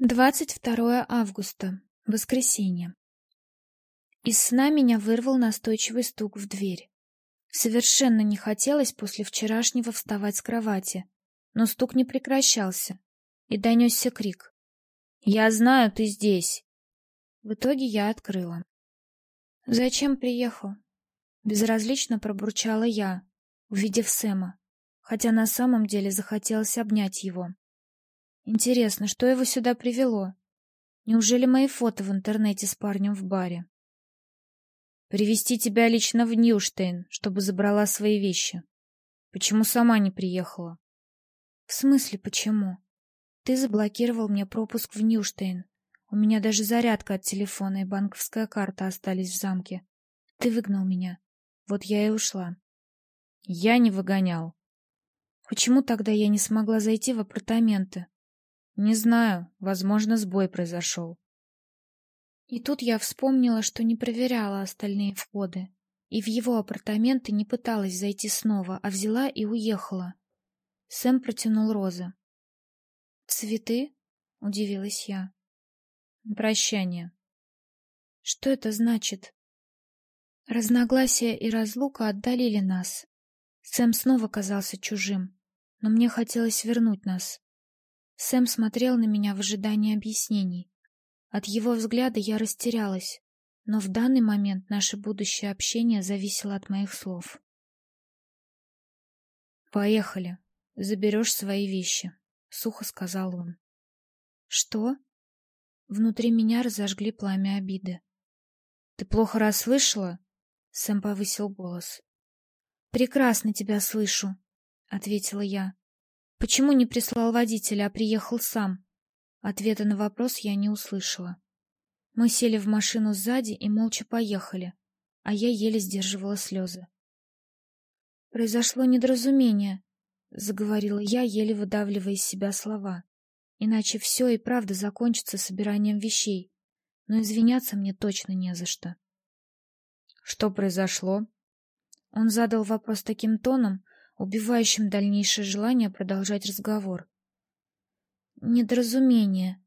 22 августа. Воскресенье. Из сна меня вырвал настойчивый стук в дверь. Совершенно не хотелось после вчерашнего вставать с кровати, но стук не прекращался, и донесся крик. «Я знаю, ты здесь!» В итоге я открыла. «Зачем приехал?» Безразлично пробурчала я, увидев Сэма, хотя на самом деле захотелось обнять его. Интересно, что его сюда привело? Неужели мои фото в интернете с парнем в баре? Привести тебя лично в Ньюштейн, чтобы забрала свои вещи. Почему сама не приехала? В смысле, почему? Ты заблокировал мне пропуск в Ньюштейн. У меня даже зарядка от телефона и банковская карта остались в замке. Ты выгнал меня. Вот я и ушла. Я не выгонял. Почему тогда я не смогла зайти в апартаменты? Не знаю, возможно, сбой произошел. И тут я вспомнила, что не проверяла остальные входы, и в его апартаменты не пыталась зайти снова, а взяла и уехала. Сэм протянул розы. «Цветы?» — удивилась я. «Прощание». «Что это значит?» Разногласия и разлука отдалили нас. Сэм снова казался чужим, но мне хотелось вернуть нас. Сэм смотрел на меня в ожидании объяснений. От его взгляда я растерялась, но в данный момент наше будущее общение зависело от моих слов. «Поехали. Заберешь свои вещи», — сухо сказал он. «Что?» Внутри меня разожгли пламя обиды. «Ты плохо расслышала?» — Сэм повысил голос. «Прекрасно тебя слышу», — ответила я. Почему не прислал водителя, а приехал сам? Ответа на вопрос я не услышала. Мы сели в машину сзади и молча поехали, а я еле сдерживала слезы. Произошло недоразумение, заговорила я, еле выдавливая из себя слова. Иначе все и правда закончится собиранием вещей, но извиняться мне точно не за что. Что произошло? Он задал вопрос таким тоном, убивающим дальнейшее желание продолжать разговор. Недоразумение.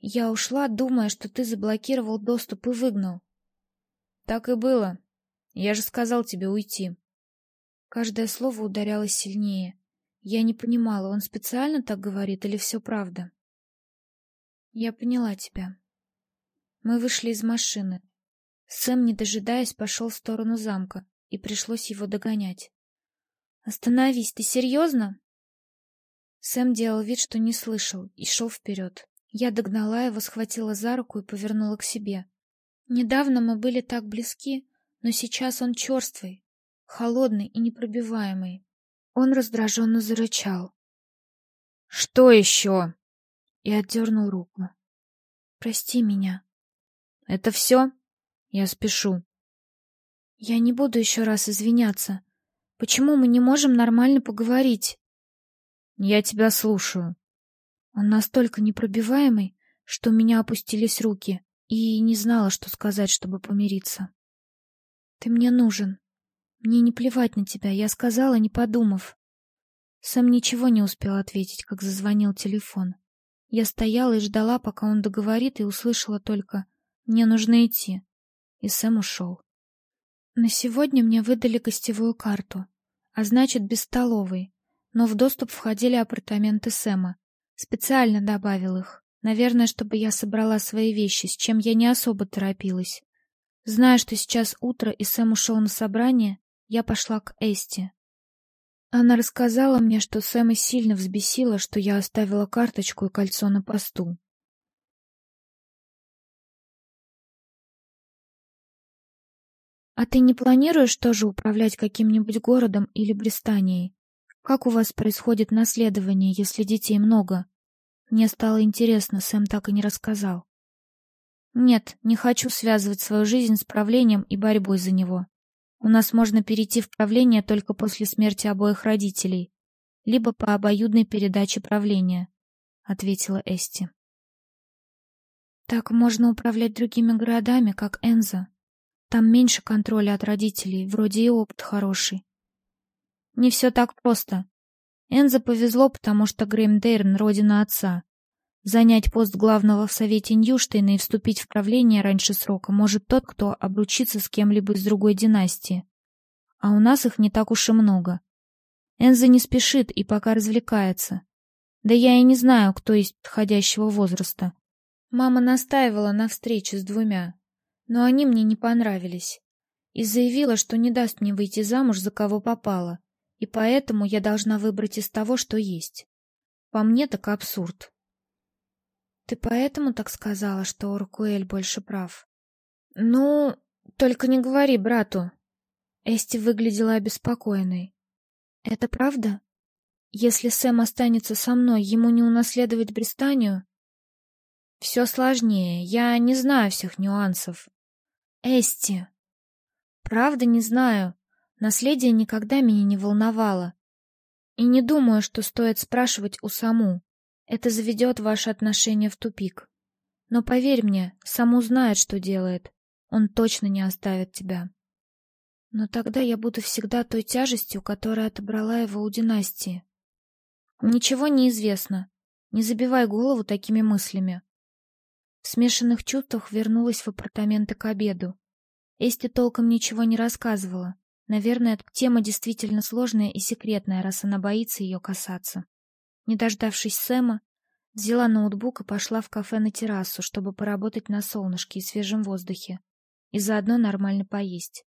Я ушла, думая, что ты заблокировал доступ и выгнал. Так и было. Я же сказал тебе уйти. Каждое слово ударялось сильнее. Я не понимала, он специально так говорит или все правда? Я поняла тебя. Мы вышли из машины. Сэм, не дожидаясь, пошел в сторону замка, и пришлось его догонять. Остановись, ты серьезно? Сэм делал вид, что не слышал, и шел вперед. Я догнала его, схватила за руку и повернула к себе. Недавно мы были так близки, но сейчас он черствый, холодный и непробиваемый. Он раздраженно зарычал. «Что еще?» И отдернул руку. «Прости меня». «Это все? Я спешу». «Я не буду еще раз извиняться. Почему мы не можем нормально поговорить? Я тебя слушаю. Он настолько непробиваемый, что у меня опустились руки, и не знала, что сказать, чтобы помириться. Ты мне нужен. Мне не плевать на тебя, я сказала, не подумав. Сам ничего не успел ответить, как зазвонил телефон. Я стояла и ждала, пока он договорит, и услышала только «Мне нужно идти». И Сэм ушел. На сегодня мне выдали гостевую карту а значит, без столовой. Но в доступ входили апартаменты Сэма. Специально добавил их. Наверное, чтобы я собрала свои вещи, с чем я не особо торопилась. Зная, что сейчас утро и Сэм ушел на собрание, я пошла к Эсте. Она рассказала мне, что Сэма сильно взбесила, что я оставила карточку и кольцо на посту. А ты не планируешь тоже управлять каким-нибудь городом или Бристанией? Как у вас происходит наследование, если детей много? Мне стало интересно, Сэм так и не рассказал. Нет, не хочу связывать свою жизнь с правлением и борьбой за него. У нас можно перейти в правление только после смерти обоих родителей, либо по обоюдной передаче правления, ответила Эсти. Так можно управлять другими городами, как Энза, там меньше контроля от родителей, вроде и опыт хороший. Не все так просто. Энза повезло, потому что Греймдейрн — родина отца. Занять пост главного в Совете Ньюштейна и вступить в правление раньше срока может тот, кто обручится с кем-либо из другой династии. А у нас их не так уж и много. Энза не спешит и пока развлекается. Да я и не знаю, кто из подходящего возраста. Мама настаивала на встрече с двумя, но они мне не понравились. И заявила, что не даст мне выйти замуж за кого попало, и поэтому я должна выбрать из того, что есть. По мне так абсурд. Ты поэтому так сказала, что Оркуэль больше прав? Ну, только не говори брату. Эсти выглядела обеспокоенной. Это правда? Если Сэм останется со мной, ему не унаследовать Бристанию? Все сложнее. Я не знаю всех нюансов. Эсти. Правда, не знаю. Наследие никогда меня не волновало. И не думаю, что стоит спрашивать у Саму. Это заведет ваши отношения в тупик. Но поверь мне, Саму знает, что делает. Он точно не оставит тебя. Но тогда я буду всегда той тяжестью, которая отобрала его у династии. Ничего не известно. Не забивай голову такими мыслями. Смешанных чувствах вернулась в апартаменты к обеду. Эсти толком ничего не рассказывала. Наверное, тема действительно сложная и секретная, раз она боится ее касаться. Не дождавшись Сэма, взяла ноутбук и пошла в кафе на террасу, чтобы поработать на солнышке и свежем воздухе, и заодно нормально поесть.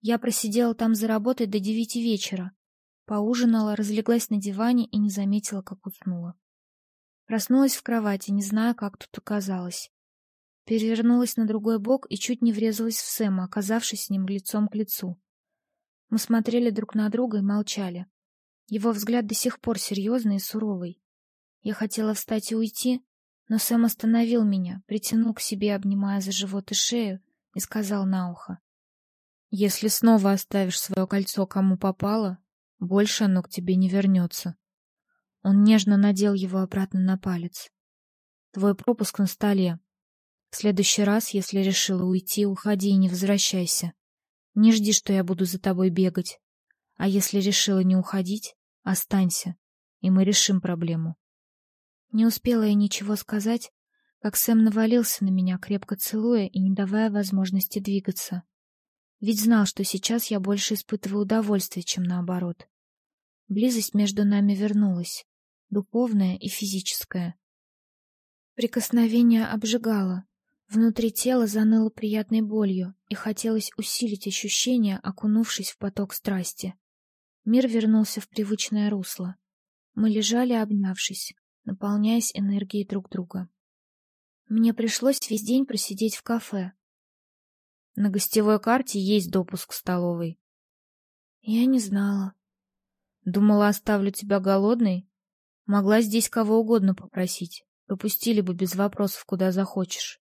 Я просидела там за работой до девяти вечера. Поужинала, разлеглась на диване и не заметила, как уснула. Проснулась в кровати, не зная, как тут оказалась. Перевернулась на другой бок и чуть не врезалась в Сэма, оказавшись с ним лицом к лицу. Мы смотрели друг на друга и молчали. Его взгляд до сих пор серьезный и суровый. Я хотела встать и уйти, но Сэм остановил меня, притянул к себе, обнимая за живот и шею, и сказал на ухо. Если снова оставишь свое кольцо кому попало, больше оно к тебе не вернется. Он нежно надел его обратно на палец. Твой пропуск на столе. В следующий раз, если решила уйти, уходи и не возвращайся. Не жди, что я буду за тобой бегать. А если решила не уходить, останься, и мы решим проблему. Не успела я ничего сказать, как Сэм навалился на меня, крепко целуя и не давая возможности двигаться. Ведь знал, что сейчас я больше испытываю удовольствие, чем наоборот. Близость между нами вернулась, духовная и физическая. Прикосновение обжигало, внутри тела заныло приятной болью, и хотелось усилить ощущение, окунувшись в поток страсти. Мир вернулся в привычное русло. Мы лежали, обнявшись, наполняясь энергией друг друга. Мне пришлось весь день просидеть в кафе, на гостевой карте есть допуск к столовой. Я не знала. Думала, оставлю тебя голодной? Могла здесь кого угодно попросить. Пропустили бы без вопросов, куда захочешь.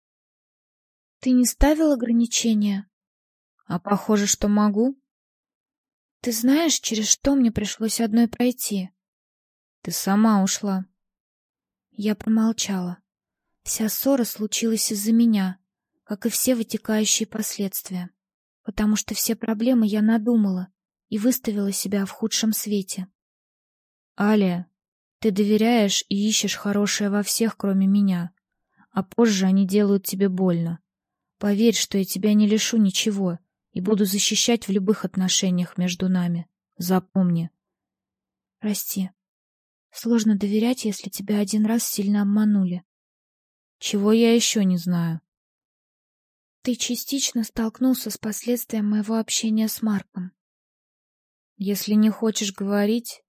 Ты не ставил ограничения? А похоже, что могу. Ты знаешь, через что мне пришлось одной пройти? Ты сама ушла. Я промолчала. Вся ссора случилась из-за меня как и все вытекающие последствия, потому что все проблемы я надумала и выставила себя в худшем свете. Аля, ты доверяешь и ищешь хорошее во всех, кроме меня, а позже они делают тебе больно. Поверь, что я тебя не лишу ничего и буду защищать в любых отношениях между нами. Запомни. Прости. Сложно доверять, если тебя один раз сильно обманули. Чего я еще не знаю? Ты частично столкнулся с последствием моего общения с Марком. Если не хочешь говорить,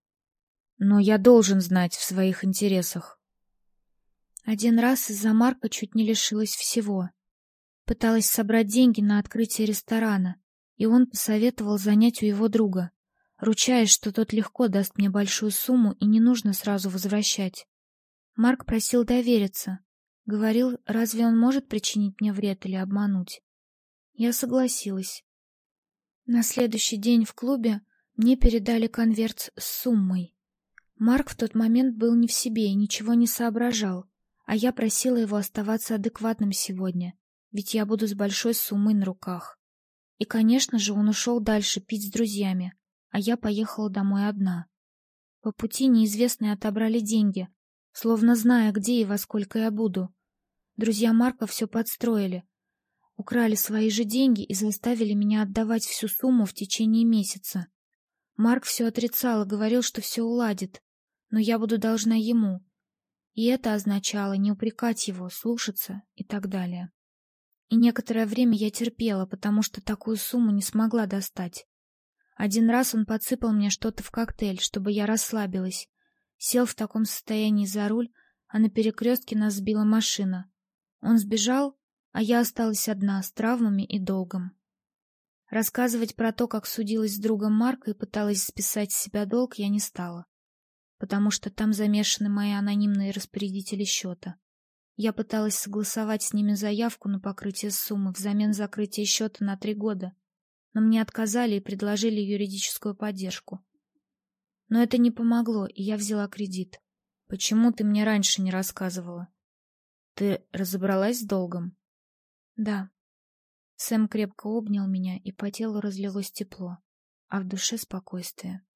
но я должен знать в своих интересах. Один раз из-за Марка чуть не лишилась всего. Пыталась собрать деньги на открытие ресторана, и он посоветовал занять у его друга, ручаясь, что тот легко даст мне большую сумму и не нужно сразу возвращать. Марк просил довериться, Говорил, разве он может причинить мне вред или обмануть? Я согласилась. На следующий день в клубе мне передали конверт с суммой. Марк в тот момент был не в себе и ничего не соображал, а я просила его оставаться адекватным сегодня, ведь я буду с большой суммой на руках. И, конечно же, он ушел дальше пить с друзьями, а я поехала домой одна. По пути неизвестные отобрали деньги, словно зная, где и во сколько я буду. Друзья Марка все подстроили. Украли свои же деньги и заставили меня отдавать всю сумму в течение месяца. Марк все отрицал и говорил, что все уладит, но я буду должна ему. И это означало не упрекать его, слушаться и так далее. И некоторое время я терпела, потому что такую сумму не смогла достать. Один раз он подсыпал мне что-то в коктейль, чтобы я расслабилась. Сел в таком состоянии за руль, а на перекрестке нас сбила машина. Он сбежал, а я осталась одна с травмами и долгом. Рассказывать про то, как судилась с другом Марка и пыталась списать с себя долг, я не стала, потому что там замешаны мои анонимные распорядители счета. Я пыталась согласовать с ними заявку на покрытие суммы взамен закрытия счета на три года, но мне отказали и предложили юридическую поддержку. Но это не помогло, и я взяла кредит. Почему ты мне раньше не рассказывала? Ты разобралась с долгом? Да. Сэм крепко обнял меня, и по телу разлилось тепло, а в душе спокойствие.